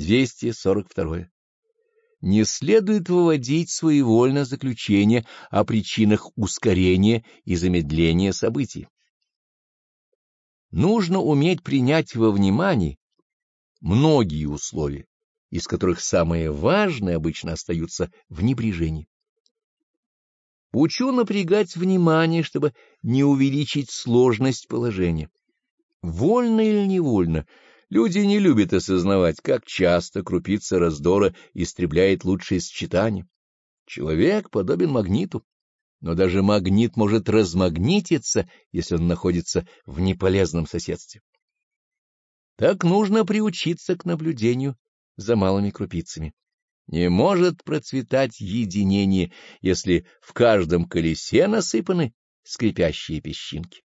242. Не следует выводить своевольно заключение о причинах ускорения и замедления событий. Нужно уметь принять во внимание многие условия, из которых самые важные обычно остаются в небрежении. Учу напрягать внимание, чтобы не увеличить сложность положения. Вольно или невольно, люди не любят осознавать, как часто крупица раздора истребляет лучшие сочетания. Человек подобен магниту, но даже магнит может размагнититься, если он находится в неполезном соседстве. Так нужно приучиться к наблюдению за малыми крупицами. Не может процветать единение, если в каждом колесе насыпаны скрипящие песчинки.